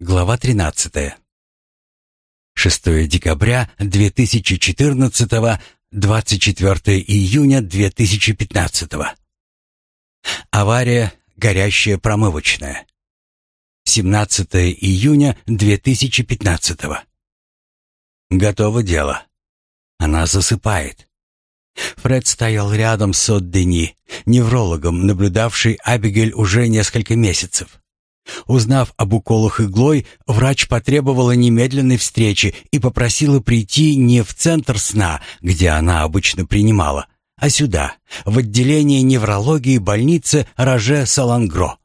Глава 13. 6 декабря 2014, 24 июня 2015. Авария, горящая промывочная. 17 июня 2015. Готово дело. Она засыпает. Фред стоял рядом с Отдени, неврологом, наблюдавший Абигель уже несколько месяцев. Узнав об уколах иглой, врач потребовала немедленной встречи и попросила прийти не в центр сна, где она обычно принимала, а сюда, в отделение неврологии больницы Роже-Салангро.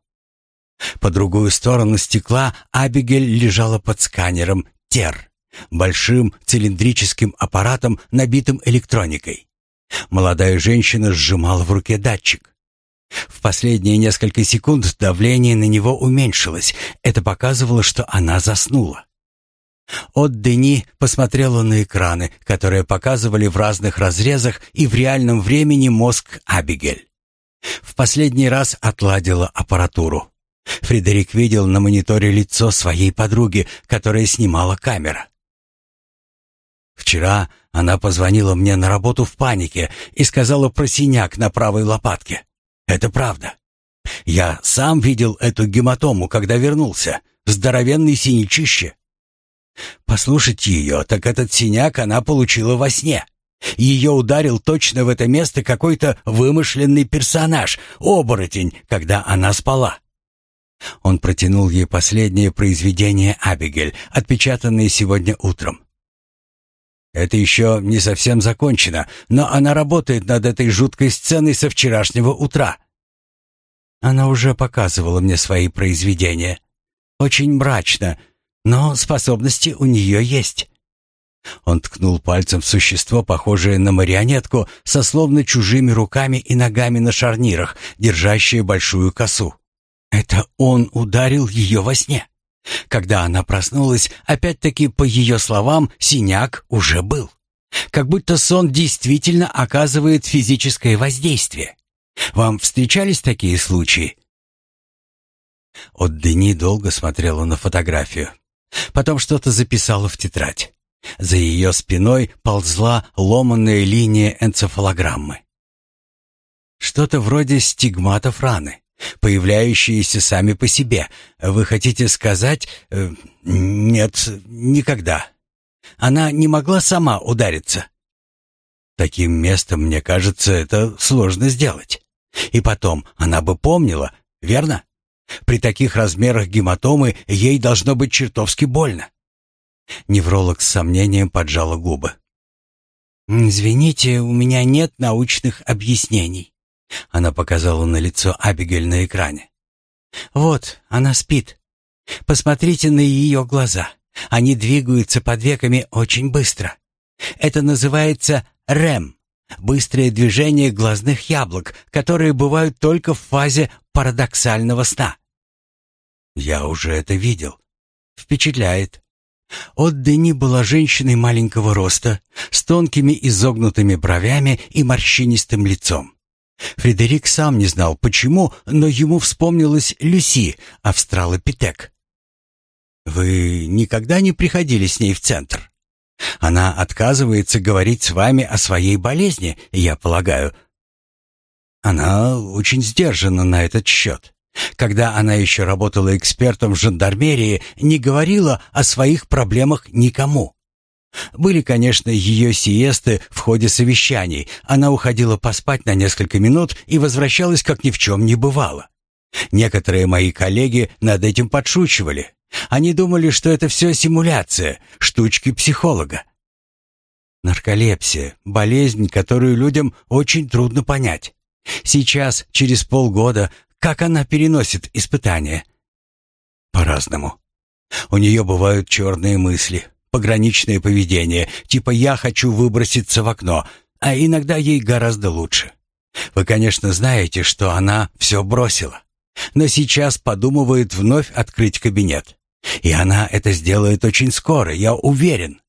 По другую сторону стекла Абигель лежала под сканером ТЕР, большим цилиндрическим аппаратом, набитым электроникой. Молодая женщина сжимала в руке датчик. В последние несколько секунд давление на него уменьшилось. Это показывало, что она заснула. От Дени посмотрела на экраны, которые показывали в разных разрезах и в реальном времени мозг Абигель. В последний раз отладила аппаратуру. Фредерик видел на мониторе лицо своей подруги, которая снимала камера. Вчера она позвонила мне на работу в панике и сказала про синяк на правой лопатке. Это правда. Я сам видел эту гематому, когда вернулся. Здоровенный синячище. Послушать ее, так этот синяк она получила во сне. Ее ударил точно в это место какой-то вымышленный персонаж, оборотень, когда она спала. Он протянул ей последнее произведение Абигель, отпечатанное сегодня утром. Это еще не совсем закончено, но она работает над этой жуткой сценой со вчерашнего утра. Она уже показывала мне свои произведения. Очень мрачно, но способности у нее есть. Он ткнул пальцем в существо, похожее на марионетку, со словно чужими руками и ногами на шарнирах, держащее большую косу. Это он ударил ее во сне. Когда она проснулась, опять-таки, по ее словам, синяк уже был. Как будто сон действительно оказывает физическое воздействие. Вам встречались такие случаи? От Дени долго смотрела на фотографию. Потом что-то записала в тетрадь. За ее спиной ползла ломанная линия энцефалограммы. Что-то вроде стигматов раны появляющиеся сами по себе. Вы хотите сказать... Э, нет, никогда. Она не могла сама удариться. Таким местом, мне кажется, это сложно сделать. И потом, она бы помнила, верно? При таких размерах гематомы ей должно быть чертовски больно. Невролог с сомнением поджала губы. «Извините, у меня нет научных объяснений. Она показала на лицо Абигель на экране. «Вот, она спит. Посмотрите на ее глаза. Они двигаются под веками очень быстро. Это называется РЭМ — быстрое движение глазных яблок, которые бывают только в фазе парадоксального сна». «Я уже это видел. Впечатляет». От Дени была женщиной маленького роста, с тонкими изогнутыми бровями и морщинистым лицом. Фредерик сам не знал почему, но ему вспомнилась Люси, австралопитек. «Вы никогда не приходили с ней в центр? Она отказывается говорить с вами о своей болезни, я полагаю». Она очень сдержана на этот счет. Когда она еще работала экспертом в жандармерии, не говорила о своих проблемах никому. Были, конечно, ее сиесты в ходе совещаний. Она уходила поспать на несколько минут и возвращалась, как ни в чем не бывало. Некоторые мои коллеги над этим подшучивали. Они думали, что это все симуляция, штучки психолога. Нарколепсия — болезнь, которую людям очень трудно понять. Сейчас, через полгода, как она переносит испытания? По-разному. У нее бывают черные мысли, пограничное поведение, типа «я хочу выброситься в окно», а иногда ей гораздо лучше. Вы, конечно, знаете, что она все бросила, но сейчас подумывает вновь открыть кабинет. И она это сделает очень скоро, я уверен.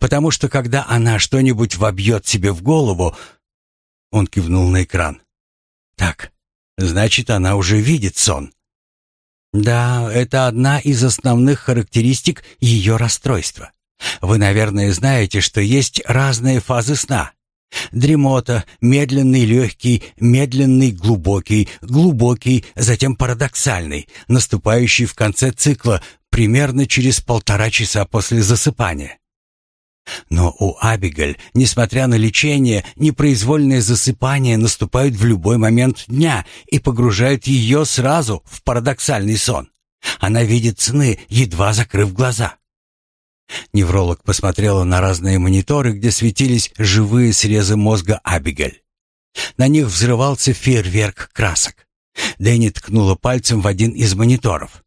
Потому что когда она что-нибудь вобьет себе в голову... Он кивнул на экран. Так, значит, она уже видит сон. Да, это одна из основных характеристик ее расстройства. Вы, наверное, знаете, что есть разные фазы сна. Дремота, медленный легкий, медленный глубокий, глубокий, затем парадоксальный, наступающий в конце цикла примерно через полтора часа после засыпания. Но у Абигаль, несмотря на лечение, непроизвольное засыпание наступает в любой момент дня и погружает ее сразу в парадоксальный сон. Она видит сны, едва закрыв глаза. Невролог посмотрела на разные мониторы, где светились живые срезы мозга Абигель. На них взрывался фейерверк красок. Дэнни ткнула пальцем в один из мониторов.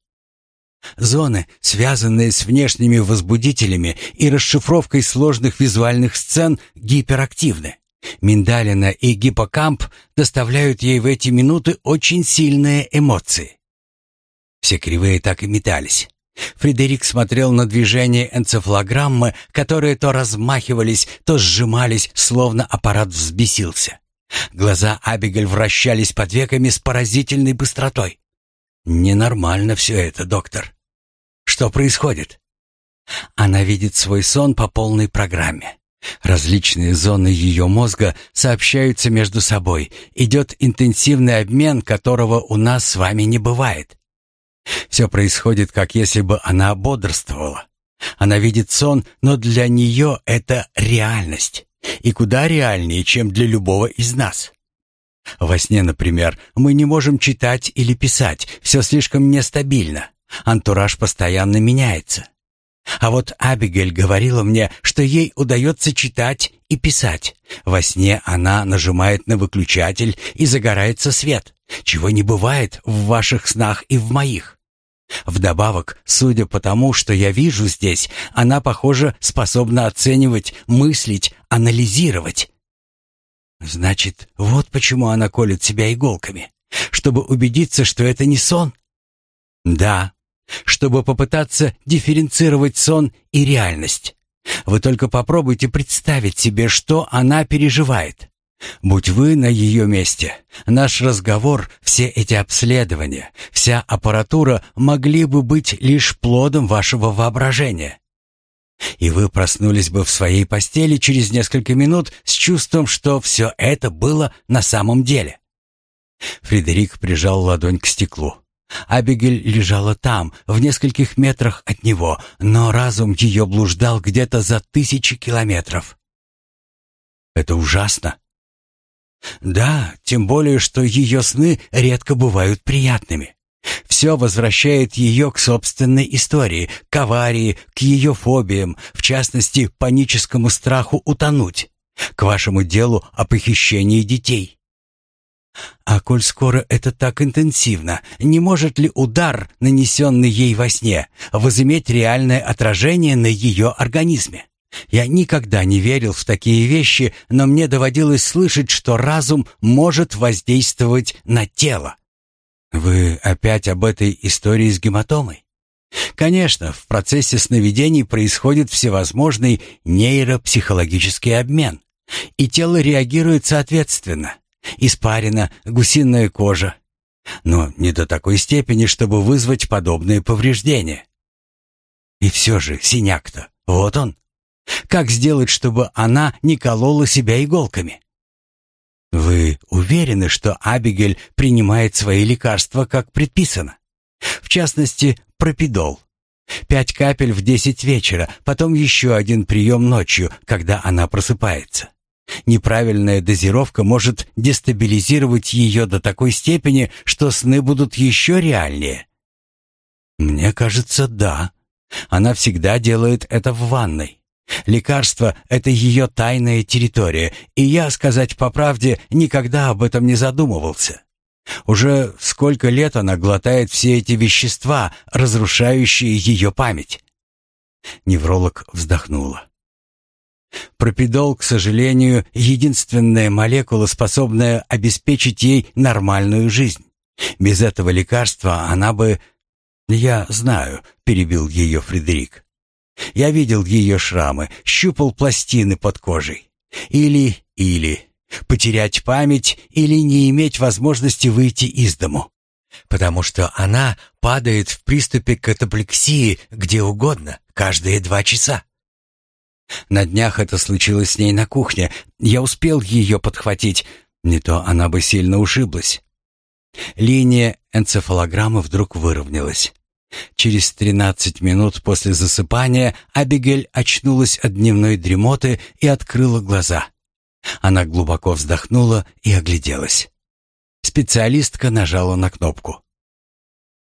Зоны, связанные с внешними возбудителями и расшифровкой сложных визуальных сцен, гиперактивны. Миндалина и гиппокамп доставляют ей в эти минуты очень сильные эмоции. Все кривые так и метались. Фредерик смотрел на движения энцефалограммы, которые то размахивались, то сжимались, словно аппарат взбесился. Глаза Абигель вращались под веками с поразительной быстротой. «Ненормально все это, доктор. Что происходит?» Она видит свой сон по полной программе. Различные зоны ее мозга сообщаются между собой. Идет интенсивный обмен, которого у нас с вами не бывает. Все происходит, как если бы она бодрствовала. Она видит сон, но для нее это реальность. И куда реальнее, чем для любого из нас. Во сне, например, мы не можем читать или писать, все слишком нестабильно. Антураж постоянно меняется. А вот Абигель говорила мне, что ей удается читать и писать. Во сне она нажимает на выключатель и загорается свет, чего не бывает в ваших снах и в моих. Вдобавок, судя по тому, что я вижу здесь, она, похоже, способна оценивать, мыслить, анализировать. Значит, вот почему она колет себя иголками, чтобы убедиться, что это не сон. Да, чтобы попытаться дифференцировать сон и реальность. Вы только попробуйте представить себе, что она переживает. Будь вы на ее месте, наш разговор, все эти обследования, вся аппаратура могли бы быть лишь плодом вашего воображения. И вы проснулись бы в своей постели через несколько минут с чувством, что все это было на самом деле. Фредерик прижал ладонь к стеклу. Абигель лежала там, в нескольких метрах от него, но разум ее блуждал где-то за тысячи километров. «Это ужасно», да, тем более, что ее сны редко бывают приятными. Все возвращает ее к собственной истории, к аварии, к ее фобиям, в частности, паническому страху утонуть, к вашему делу о похищении детей. А коль скоро это так интенсивно, не может ли удар, нанесенный ей во сне, возыметь реальное отражение на ее организме? Я никогда не верил в такие вещи, но мне доводилось слышать, что разум может воздействовать на тело. Вы опять об этой истории с гематомой? Конечно, в процессе сновидений происходит всевозможный нейропсихологический обмен, и тело реагирует соответственно. Испарина, гусиная кожа. Но не до такой степени, чтобы вызвать подобные повреждения. И все же синяк-то, вот он. Как сделать, чтобы она не колола себя иголками? Вы уверены, что Абигель принимает свои лекарства, как предписано? В частности, пропидол. Пять капель в десять вечера, потом еще один прием ночью, когда она просыпается. Неправильная дозировка может дестабилизировать ее до такой степени, что сны будут еще реальнее. Мне кажется, да. Она всегда делает это в ванной. Лекарство — это ее тайная территория, и я, сказать по правде, никогда об этом не задумывался. Уже сколько лет она глотает все эти вещества, разрушающие ее память. Невролог вздохнула. Пропидол, к сожалению, единственная молекула, способная обеспечить ей нормальную жизнь. Без этого лекарства она бы... «Я знаю», — перебил ее Фредерик. Я видел ее шрамы, щупал пластины под кожей. Или, или, потерять память или не иметь возможности выйти из дому. потому что она падает в приступе катаплексии где угодно, каждые два часа. На днях это случилось с ней на кухне. Я успел ее подхватить, не то она бы сильно ушиблась. Линия энцефалограммы вдруг выровнялась. Через тринадцать минут после засыпания Абигель очнулась от дневной дремоты и открыла глаза. Она глубоко вздохнула и огляделась. Специалистка нажала на кнопку.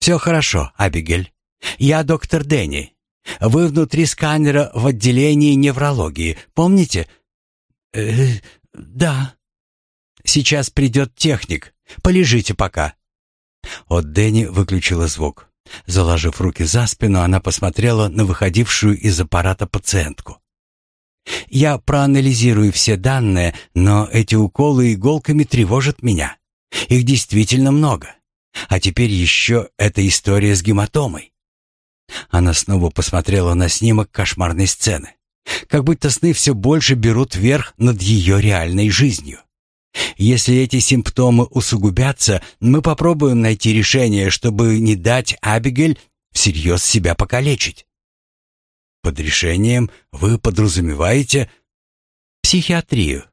«Все хорошо, Абигель. Я доктор Дэнни. Вы внутри сканера в отделении неврологии, помните?» «Э, да». «Сейчас придет техник. Полежите пока». От Дэнни выключила звук. Заложив руки за спину, она посмотрела на выходившую из аппарата пациентку. «Я проанализирую все данные, но эти уколы иголками тревожат меня. Их действительно много. А теперь еще эта история с гематомой. Она снова посмотрела на снимок кошмарной сцены. Как будто сны все больше берут верх над ее реальной жизнью. Если эти симптомы усугубятся, мы попробуем найти решение, чтобы не дать Абигель всерьез себя покалечить. Под решением вы подразумеваете психиатрию.